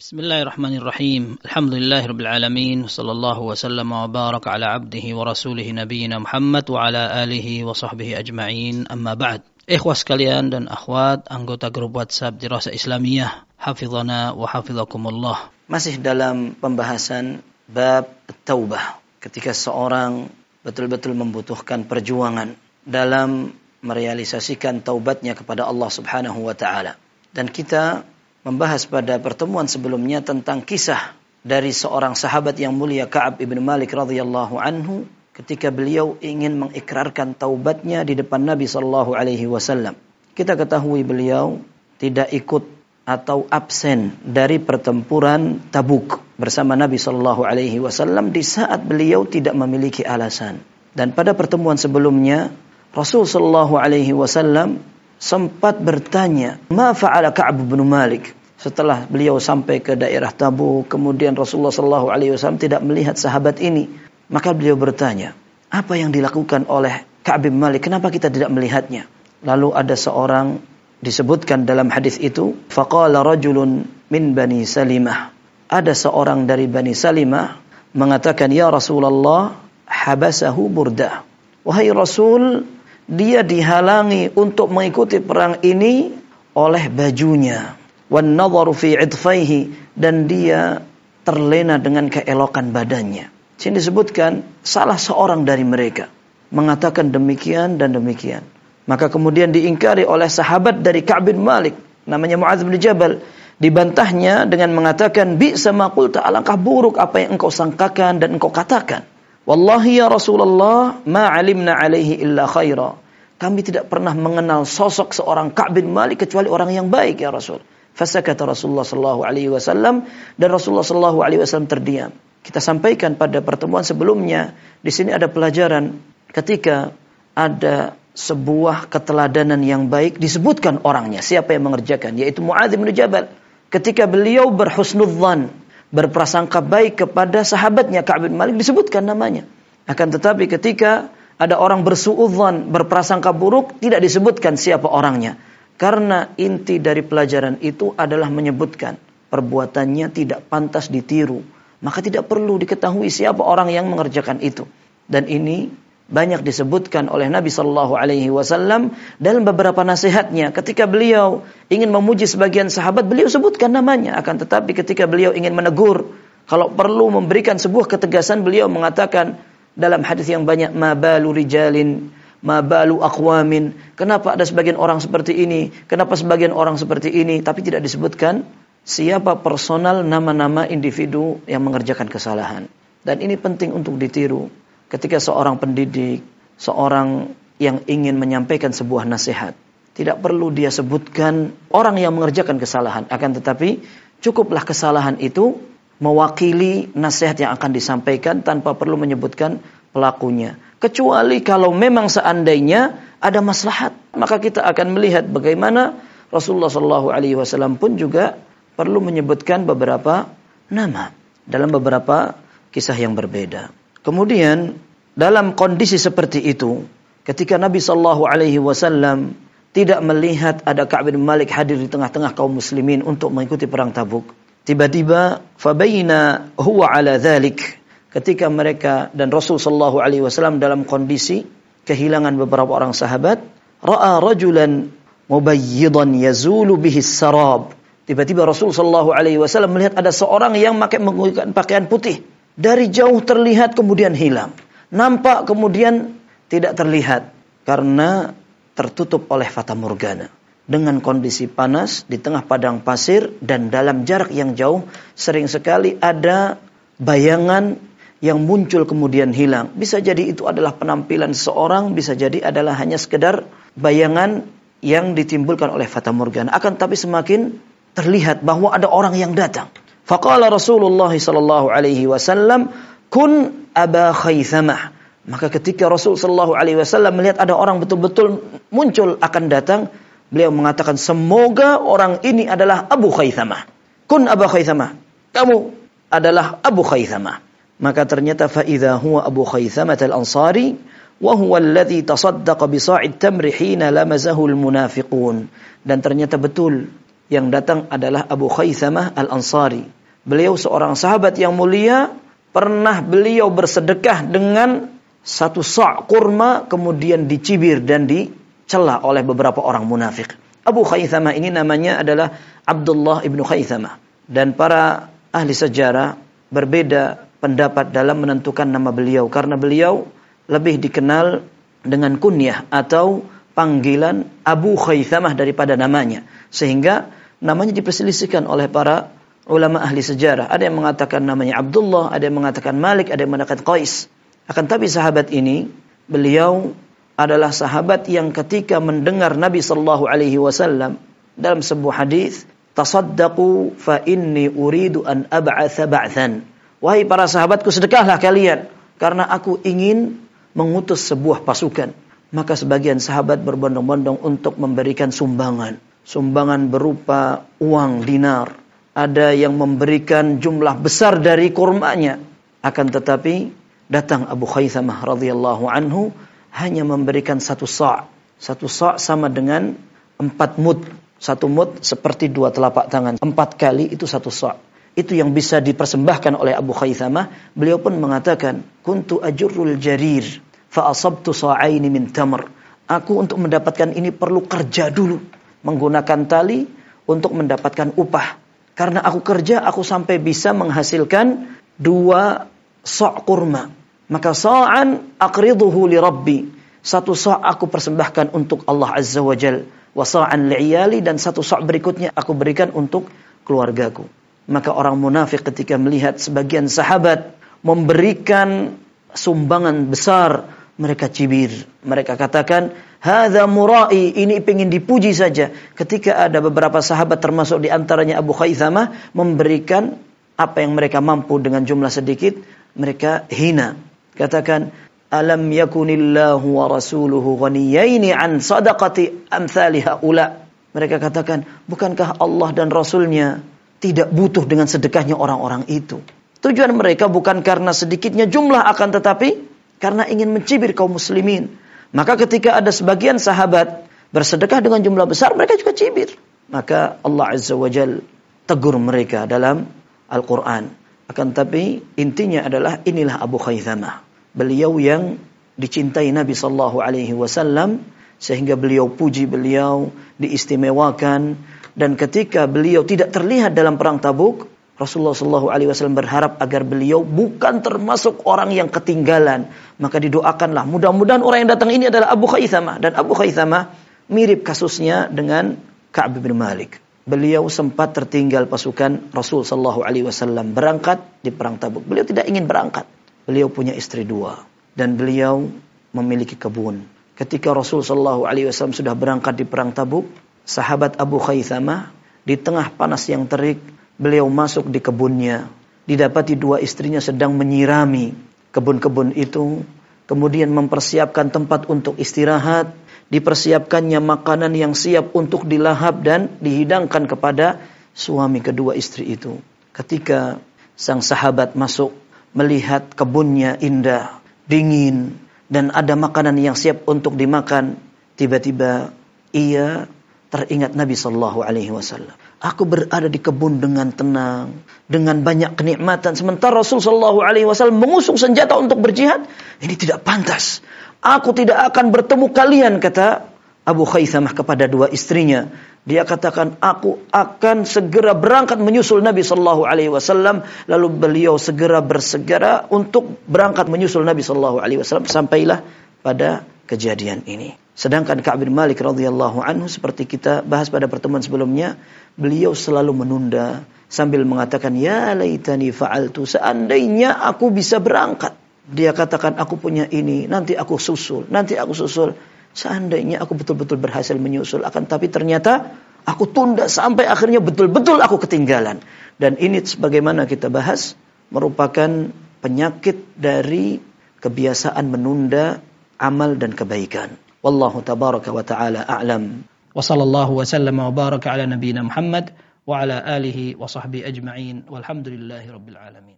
بسم الله الرحمن الرحيم الحمد لله رب العالمين صلى الله وسلم وبارك على عبده ورسوله نبينا محمد وعلى آله وصحبه أجمعين أما بعد Ikhwas sekalian dan akhwat anggota grup WhatsApp Dirasa Islamiyah Hafizana wa hafizakumullah Masih dalam pembahasan bab taubah ketika seorang betul-betul membutuhkan perjuangan dalam merealisasikan taubatnya kepada Allah Subhanahu wa taala. Dan kita membahas pada pertemuan sebelumnya tentang kisah dari seorang sahabat yang mulia Ka'ab ibn Malik radhiyallahu anhu ketika beliau ingin mengikrarkan taubatnya di depan Nabi sallallahu alaihi wasallam. Kita ketahui beliau tidak ikut atau absen dari pertempuran Tabuk bersama Nabi sallallahu alaihi wasallam di saat beliau tidak memiliki alasan. Dan pada pertemuan sebelumnya Rasul sallallahu alaihi wasallam sempat bertanya, "Ma fa'ala Ka'ab bin Malik?" Setelah beliau sampai ke daerah Tabu, kemudian Rasulullah sallallahu alaihi wasallam tidak melihat sahabat ini, maka beliau bertanya, "Apa yang dilakukan oleh Ka'ab Malik? Kenapa kita tidak melihatnya?" Lalu ada seorang disebutkan dalam hadis itu, faqala rajulun min Bani Salimah. Ada seorang dari Bani Salimah mengatakan, "Ya Rasulullah, habasahu burdah." Wahai Rasul, dia dihalangi untuk mengikuti perang ini oleh bajunya wan fi dan dia terlena dengan keelokan badannya. Sini disebutkan salah seorang dari mereka mengatakan demikian dan demikian. Maka kemudian diingkari oleh sahabat dari Ka'b bin Malik namanya Muadz bin Jabal dibantahnya dengan mengatakan bi sama qulta alangkah buruk apa yang engkau sangkakan dan engkau katakan. Wallahi ya Rasulullah ma alimna alaihi illa khaira. Kami tidak pernah mengenal sosok seorang Ka'b bin Malik kecuali orang yang baik ya Rasul. Fasakata Rasulullah sallallahu alaihi wasallam dan Rasulullah sallallahu alaihi wasallam terdiam. Kita sampaikan pada pertemuan sebelumnya, di sini ada pelajaran ketika ada sebuah keteladanan yang baik disebutkan orangnya, siapa yang mengerjakan, yaitu Muadz bin Jabal. Ketika beliau berhusnudzan, berprasangka baik kepada sahabatnya Ka'ab bin Malik disebutkan namanya. Akan tetapi ketika ada orang bersuudzan, berprasangka buruk, tidak disebutkan siapa orangnya. Karena inti dari pelajaran itu adalah menyebutkan perbuatannya tidak pantas ditiru. Maka tidak perlu diketahui siapa orang yang mengerjakan itu. Dan ini banyak disebutkan oleh Nabi Shallallahu Alaihi Wasallam dalam beberapa nasihatnya. Ketika beliau ingin memuji sebagian sahabat, beliau sebutkan namanya. Akan tetapi ketika beliau ingin menegur, kalau perlu memberikan sebuah ketegasan, beliau mengatakan dalam hadis yang banyak, mabalu rijalin mabalu aqwamin. Kenapa ada sebagian orang seperti ini? Kenapa sebagian orang seperti ini? Tapi tidak disebutkan siapa personal nama-nama individu yang mengerjakan kesalahan. Dan ini penting untuk ditiru. Ketika seorang pendidik, seorang yang ingin menyampaikan sebuah nasihat, tidak perlu dia sebutkan orang yang mengerjakan kesalahan, akan tetapi cukuplah kesalahan itu mewakili nasihat yang akan disampaikan tanpa perlu menyebutkan pelakunya. Kecuali kalau memang seandainya ada maslahat, maka kita akan melihat bagaimana Rasulullah Shallallahu Alaihi Wasallam pun juga perlu menyebutkan beberapa nama dalam beberapa kisah yang berbeda. Kemudian dalam kondisi seperti itu, ketika Nabi Shallallahu Alaihi Wasallam tidak melihat ada Ka'ab Malik hadir di tengah-tengah kaum muslimin untuk mengikuti perang Tabuk. Tiba-tiba fabaina huwa ala dhalik ketika mereka dan Rasul sallallahu alaihi wasallam dalam kondisi kehilangan beberapa orang sahabat, ra'a rajulan mubayyidan yazulu bihi sarab. Tiba-tiba Rasul sallallahu alaihi wasallam melihat ada seorang yang pakai menggunakan pakaian putih. Dari jauh terlihat kemudian hilang. Nampak kemudian tidak terlihat karena tertutup oleh fata morgana. Dengan kondisi panas di tengah padang pasir dan dalam jarak yang jauh sering sekali ada bayangan yang muncul kemudian hilang. Bisa jadi itu adalah penampilan seorang, bisa jadi adalah hanya sekedar bayangan yang ditimbulkan oleh fata morgana. Akan tapi semakin terlihat bahwa ada orang yang datang. Faqala Rasulullah sallallahu alaihi wasallam, "Kun Aba Khaythamah." Maka ketika Rasul sallallahu alaihi wasallam melihat ada orang betul-betul muncul akan datang, beliau mengatakan, "Semoga orang ini adalah Abu Khaythamah." Kun Aba Khaythamah. Kamu adalah Abu Khaythamah. Maka ternyata faidha huwa Abu Khaythamah al-Ansari wa huwa alladhi tasaddaqa bi sa'id tamri hina lamazahu al-munafiqun. Dan ternyata betul yang datang adalah Abu Khaythamah Al-Ansari. Beliau seorang sahabat yang mulia, pernah beliau bersedekah dengan satu sa' kurma kemudian dicibir dan dicela oleh beberapa orang munafik. Abu Khaythamah ini namanya adalah Abdullah ibnu Khaythamah. Dan para ahli sejarah berbeda pendapat dalam menentukan nama beliau. Karena beliau lebih dikenal dengan kunyah atau panggilan Abu Khaythamah daripada namanya. Sehingga namanya diperselisihkan oleh para ulama ahli sejarah. Ada yang mengatakan namanya Abdullah, ada yang mengatakan Malik, ada yang mengatakan Qais. Akan tapi sahabat ini, beliau adalah sahabat yang ketika mendengar Nabi Shallallahu Alaihi Wasallam dalam sebuah hadis, tasaddaqu fa inni uridu an ab'atha. Wahai para sahabatku sedekahlah kalian karena aku ingin mengutus sebuah pasukan. Maka sebagian sahabat berbondong-bondong untuk memberikan sumbangan. Sumbangan berupa uang dinar. Ada yang memberikan jumlah besar dari kurmanya. Akan tetapi datang Abu Khaythamah radhiyallahu anhu hanya memberikan satu sa' satu sa' sama dengan empat mud satu mud seperti dua telapak tangan empat kali itu satu sa' itu yang bisa dipersembahkan oleh Abu Khaythamah beliau pun mengatakan kuntu ajurul jarir fa asabtu sa'aini min tamr aku untuk mendapatkan ini perlu kerja dulu menggunakan tali untuk mendapatkan upah karena aku kerja aku sampai bisa menghasilkan dua sok kurma maka sa'an aqriduhu li rabbi. Satu sa' aku persembahkan untuk Allah Azza wa Jal. Wa sa'an li'iyali dan satu sa' berikutnya aku berikan untuk keluargaku. Maka orang munafik ketika melihat sebagian sahabat memberikan sumbangan besar, mereka cibir. Mereka katakan, Hada murai, ini ingin dipuji saja. Ketika ada beberapa sahabat termasuk di antaranya Abu Khaythamah memberikan apa yang mereka mampu dengan jumlah sedikit, mereka hina. Katakan, Alam yakunillahu wa rasuluhu ghaniyaini an sadaqati amthali haula. Mereka katakan, bukankah Allah dan Rasulnya tidak butuh dengan sedekahnya orang-orang itu. Tujuan mereka bukan karena sedikitnya jumlah akan tetapi karena ingin mencibir kaum muslimin. Maka ketika ada sebagian sahabat bersedekah dengan jumlah besar, mereka juga cibir. Maka Allah Azza wa Jal tegur mereka dalam Al-Quran. Akan tapi intinya adalah inilah Abu Khaythamah beliau yang dicintai Nabi sallallahu alaihi wasallam sehingga beliau puji beliau diistimewakan dan ketika beliau tidak terlihat dalam perang Tabuk Rasulullah sallallahu alaihi wasallam berharap agar beliau bukan termasuk orang yang ketinggalan. Maka didoakanlah. Mudah-mudahan orang yang datang ini adalah Abu Khaythamah dan Abu Khaythamah mirip kasusnya dengan Ka'ab bin Malik. Beliau sempat tertinggal pasukan Rasul sallallahu alaihi wasallam berangkat di perang Tabuk. Beliau tidak ingin berangkat. Beliau punya istri dua. Dan beliau memiliki kebun. Ketika Rasul Shallallahu Alaihi Wasallam sudah berangkat di perang Tabuk, sahabat Abu Khaythamah di tengah panas yang terik, beliau masuk di kebunnya. Didapati dua istrinya sedang menyirami kebun-kebun itu, kemudian mempersiapkan tempat untuk istirahat, dipersiapkannya makanan yang siap untuk dilahap dan dihidangkan kepada suami kedua istri itu. Ketika sang sahabat masuk melihat kebunnya indah, dingin, dan ada makanan yang siap untuk dimakan, tiba-tiba ia teringat Nabi Shallallahu Alaihi Wasallam. Aku berada di kebun dengan tenang, dengan banyak kenikmatan. Sementara Rasul Shallallahu Alaihi Wasallam mengusung senjata untuk berjihad. Ini tidak pantas. Aku tidak akan bertemu kalian, kata Abu Khaythamah kepada dua istrinya. Dia katakan, aku akan segera berangkat menyusul Nabi Shallallahu Alaihi Wasallam. Lalu beliau segera bersegera untuk berangkat menyusul Nabi Shallallahu Alaihi Wasallam. Sampailah pada kejadian ini. Sedangkan Ka'ab bin Malik radhiyallahu anhu seperti kita bahas pada pertemuan sebelumnya, beliau selalu menunda sambil mengatakan, "Ya laitani fa'altu, seandainya aku bisa berangkat." Dia katakan, "Aku punya ini, nanti aku susul, nanti aku susul." Seandainya aku betul-betul berhasil menyusul akan tapi ternyata aku tunda sampai akhirnya betul-betul aku ketinggalan. Dan ini sebagaimana kita bahas merupakan penyakit dari kebiasaan menunda amal dan kebaikan. Wallahu tabaraka wa taala a'lam. Wa sallallahu wa sallama wa baraka ala nabiyyina Muhammad wa ala alihi wa sahbihi ajma'in walhamdulillahi rabbil alamin.